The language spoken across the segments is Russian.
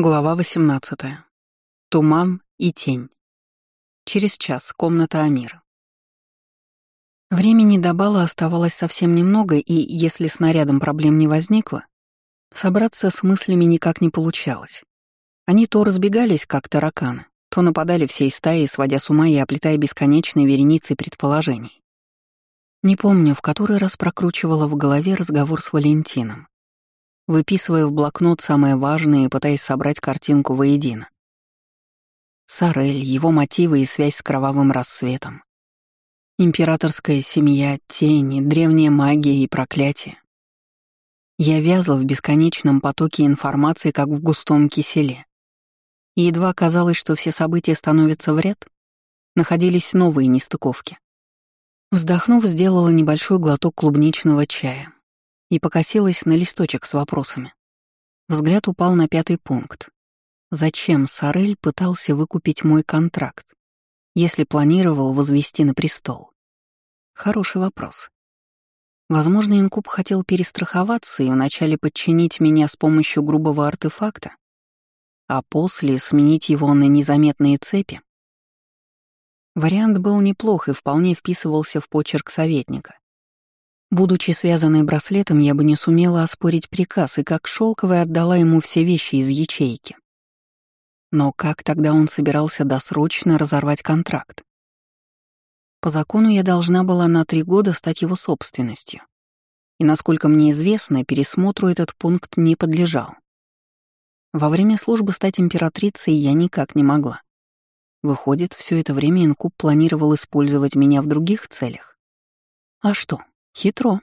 Глава 18. Туман и тень. Через час. Комната Амира. Времени до бала оставалось совсем немного, и, если с нарядом проблем не возникло, собраться с мыслями никак не получалось. Они то разбегались, как тараканы, то нападали всей стаей, сводя с ума и оплетая бесконечной вереницей предположений. Не помню, в который раз прокручивала в голове разговор с Валентином выписывая в блокнот самое важное и пытаясь собрать картинку воедино. Сарель, его мотивы и связь с кровавым рассветом. Императорская семья, тени, древняя магия и проклятие. Я вязла в бесконечном потоке информации, как в густом киселе. И едва казалось, что все события становятся в ряд, находились новые нестыковки. Вздохнув, сделала небольшой глоток клубничного чая, и покосилась на листочек с вопросами. Взгляд упал на пятый пункт. Зачем Сорель пытался выкупить мой контракт, если планировал возвести на престол? Хороший вопрос. Возможно, Инкуб хотел перестраховаться и вначале подчинить меня с помощью грубого артефакта, а после сменить его на незаметные цепи. Вариант был неплох и вполне вписывался в почерк советника. Будучи связанной браслетом, я бы не сумела оспорить приказ и как шелковая отдала ему все вещи из ячейки. Но как тогда он собирался досрочно разорвать контракт? По закону я должна была на три года стать его собственностью. И, насколько мне известно, пересмотру этот пункт не подлежал. Во время службы стать императрицей я никак не могла. Выходит, все это время Инкуб планировал использовать меня в других целях. А что, Хитро.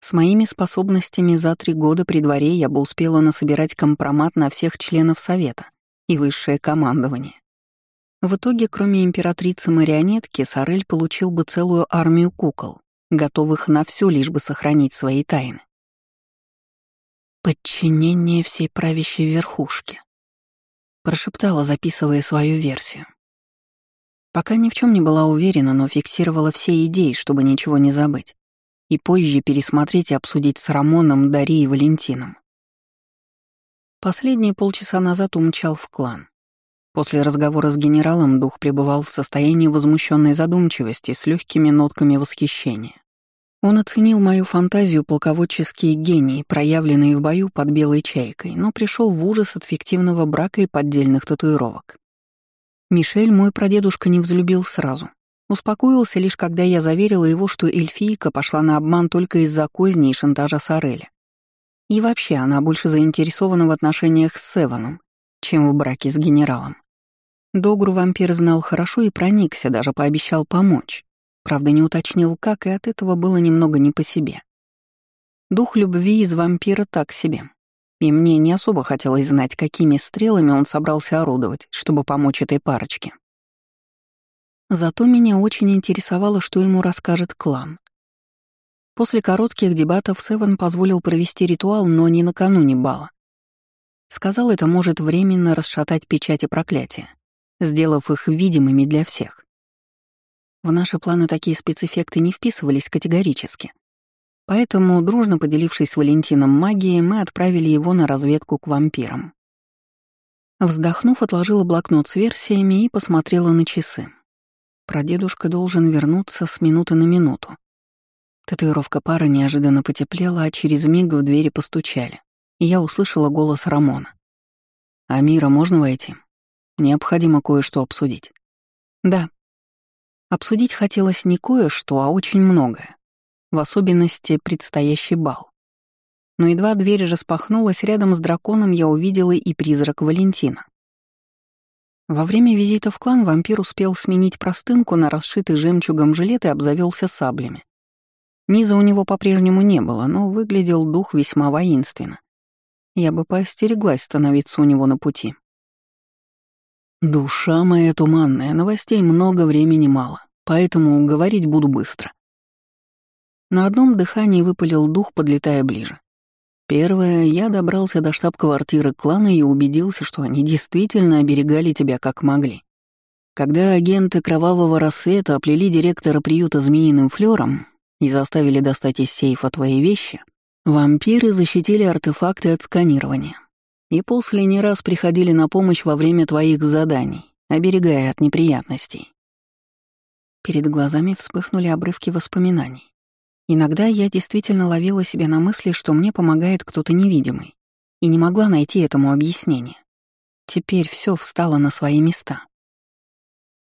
С моими способностями за три года при дворе я бы успела насобирать компромат на всех членов Совета и высшее командование. В итоге, кроме императрицы-марионетки, Сорель получил бы целую армию кукол, готовых на все, лишь бы сохранить свои тайны. «Подчинение всей правящей верхушки», — прошептала, записывая свою версию. Пока ни в чем не была уверена, но фиксировала все идеи, чтобы ничего не забыть и позже пересмотреть и обсудить с Рамоном, Дарьей и Валентином. Последние полчаса назад умчал в клан. После разговора с генералом дух пребывал в состоянии возмущенной задумчивости с легкими нотками восхищения. Он оценил мою фантазию полководческие гении, проявленные в бою под белой чайкой, но пришел в ужас от фиктивного брака и поддельных татуировок. Мишель мой прадедушка не взлюбил сразу, Успокоился лишь, когда я заверила его, что эльфийка пошла на обман только из-за козни и шантажа Сорели. И вообще она больше заинтересована в отношениях с Севаном, чем в браке с генералом. Догру вампир знал хорошо и проникся, даже пообещал помочь. Правда, не уточнил, как, и от этого было немного не по себе. Дух любви из вампира так себе. И мне не особо хотелось знать, какими стрелами он собрался орудовать, чтобы помочь этой парочке. Зато меня очень интересовало, что ему расскажет клан. После коротких дебатов Севен позволил провести ритуал, но не накануне бала. Сказал, это может временно расшатать печати проклятия, сделав их видимыми для всех. В наши планы такие спецэффекты не вписывались категорически. Поэтому, дружно поделившись с Валентином магией, мы отправили его на разведку к вампирам. Вздохнув, отложила блокнот с версиями и посмотрела на часы. Прадедушка должен вернуться с минуты на минуту. Татуировка пары неожиданно потеплела, а через миг в двери постучали, и я услышала голос Рамона. «Амира, можно войти? Необходимо кое-что обсудить». «Да». Обсудить хотелось не кое-что, а очень многое. В особенности предстоящий бал. Но едва дверь распахнулась, рядом с драконом я увидела и призрак Валентина. Во время визита в клан вампир успел сменить простынку на расшитый жемчугом жилет и обзавелся саблями. Низа у него по-прежнему не было, но выглядел дух весьма воинственно. Я бы поостереглась становиться у него на пути. «Душа моя туманная, новостей много, времени мало, поэтому говорить буду быстро». На одном дыхании выпалил дух, подлетая ближе. Первое, я добрался до штаб-квартиры клана и убедился, что они действительно оберегали тебя как могли. Когда агенты Кровавого Рассвета оплели директора приюта змеиным флером и заставили достать из сейфа твои вещи, вампиры защитили артефакты от сканирования. И после не раз приходили на помощь во время твоих заданий, оберегая от неприятностей. Перед глазами вспыхнули обрывки воспоминаний. Иногда я действительно ловила себя на мысли, что мне помогает кто-то невидимый, и не могла найти этому объяснение. Теперь все встало на свои места.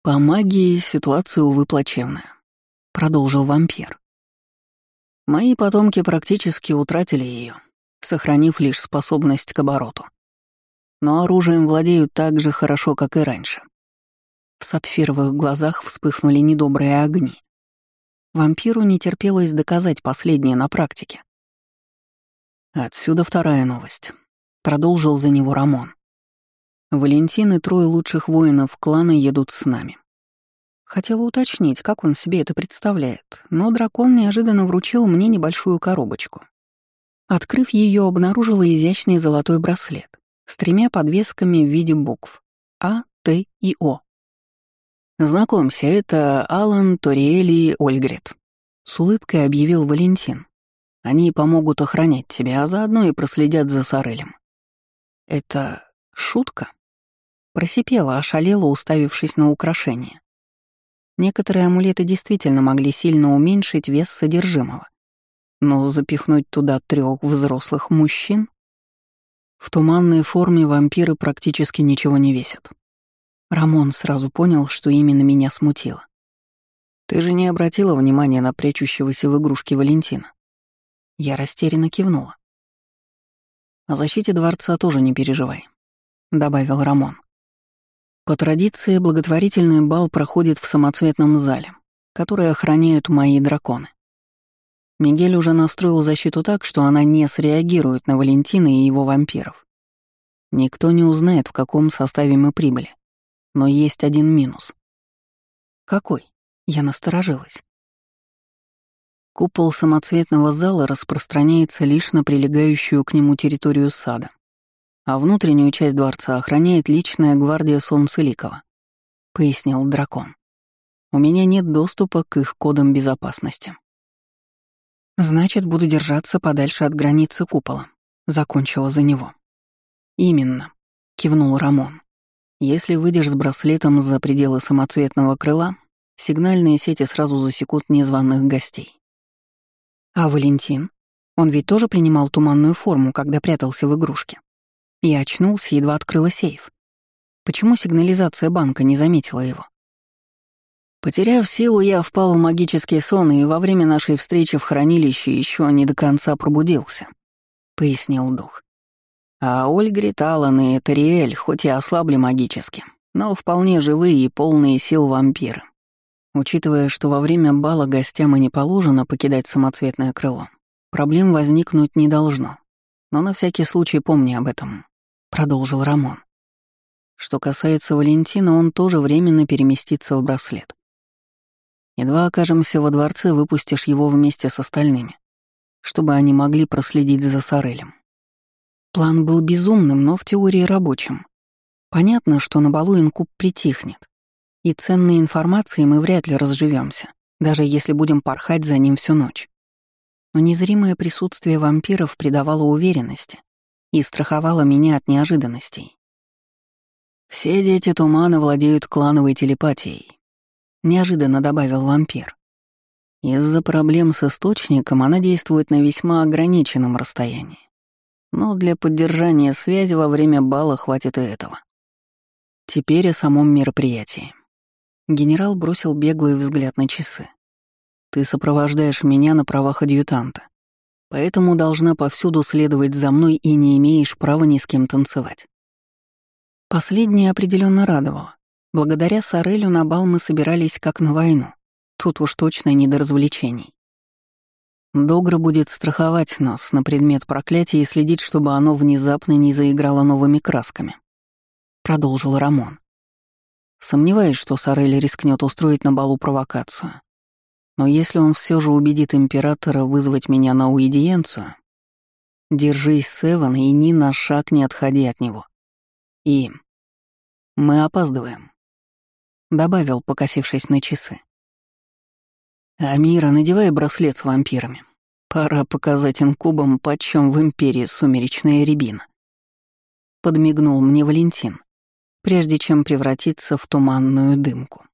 «По магии ситуация, увы, плачевная», — продолжил вампир. «Мои потомки практически утратили ее, сохранив лишь способность к обороту. Но оружием владеют так же хорошо, как и раньше. В сапфировых глазах вспыхнули недобрые огни. Вампиру не терпелось доказать последнее на практике. Отсюда вторая новость. Продолжил за него Рамон. Валентин и трое лучших воинов клана едут с нами. Хотела уточнить, как он себе это представляет, но дракон неожиданно вручил мне небольшую коробочку. Открыв ее, обнаружила изящный золотой браслет с тремя подвесками в виде букв А, Т и О. «Знакомься, это Алан, Ториэли и Ольгрет», — с улыбкой объявил Валентин. «Они помогут охранять тебя, а заодно и проследят за Сорелем». «Это шутка?» Просипела, ошалела, уставившись на украшение. Некоторые амулеты действительно могли сильно уменьшить вес содержимого. Но запихнуть туда трех взрослых мужчин? В туманной форме вампиры практически ничего не весят. Рамон сразу понял, что именно меня смутило. «Ты же не обратила внимания на прячущегося в игрушке Валентина?» Я растерянно кивнула. «О защите дворца тоже не переживай», — добавил Рамон. «По традиции, благотворительный бал проходит в самоцветном зале, который охраняют мои драконы. Мигель уже настроил защиту так, что она не среагирует на Валентина и его вампиров. Никто не узнает, в каком составе мы прибыли. Но есть один минус. Какой? Я насторожилась. Купол самоцветного зала распространяется лишь на прилегающую к нему территорию сада, а внутреннюю часть дворца охраняет личная гвардия Солнцеликова, — пояснил дракон. У меня нет доступа к их кодам безопасности. Значит, буду держаться подальше от границы купола, — закончила за него. Именно, — кивнул Рамон. Если выйдешь с браслетом за пределы самоцветного крыла, сигнальные сети сразу засекут незваных гостей. А Валентин? Он ведь тоже принимал туманную форму, когда прятался в игрушке. Я очнулся, едва открыла сейф. Почему сигнализация банка не заметила его? Потеряв силу, я впал в магический сон и во время нашей встречи в хранилище еще не до конца пробудился, — пояснил дух. А Ольгрид, Аллан и Тариэль хоть и ослабли магически, но вполне живые и полные сил вампиры. Учитывая, что во время бала гостям и не положено покидать самоцветное крыло, проблем возникнуть не должно. Но на всякий случай помни об этом, — продолжил Рамон. Что касается Валентина, он тоже временно переместится в браслет. Едва окажемся во дворце, выпустишь его вместе с остальными, чтобы они могли проследить за Сорелем. План был безумным, но в теории рабочим. Понятно, что на балу инкуб притихнет. И ценной информацией мы вряд ли разживемся, даже если будем порхать за ним всю ночь. Но незримое присутствие вампиров придавало уверенности и страховало меня от неожиданностей. «Все дети тумана владеют клановой телепатией», — неожиданно добавил вампир. Из-за проблем с источником она действует на весьма ограниченном расстоянии но для поддержания связи во время бала хватит и этого. Теперь о самом мероприятии. Генерал бросил беглый взгляд на часы. «Ты сопровождаешь меня на правах адъютанта, поэтому должна повсюду следовать за мной и не имеешь права ни с кем танцевать». Последнее определенно радовало. Благодаря Сорелю на бал мы собирались как на войну. Тут уж точно не до развлечений. Догра будет страховать нас на предмет проклятия и следить, чтобы оно внезапно не заиграло новыми красками. Продолжил Рамон. Сомневаюсь, что Сорель рискнет устроить на балу провокацию. Но если он все же убедит императора вызвать меня на уидиенцию, держись, Севен, и ни на шаг не отходи от него. И мы опаздываем, добавил, покосившись на часы. «Амира, надевай браслет с вампирами. Пора показать инкубам, почем в Империи сумеречная рябина». подмигнул мне Валентин, прежде чем превратиться в туманную дымку.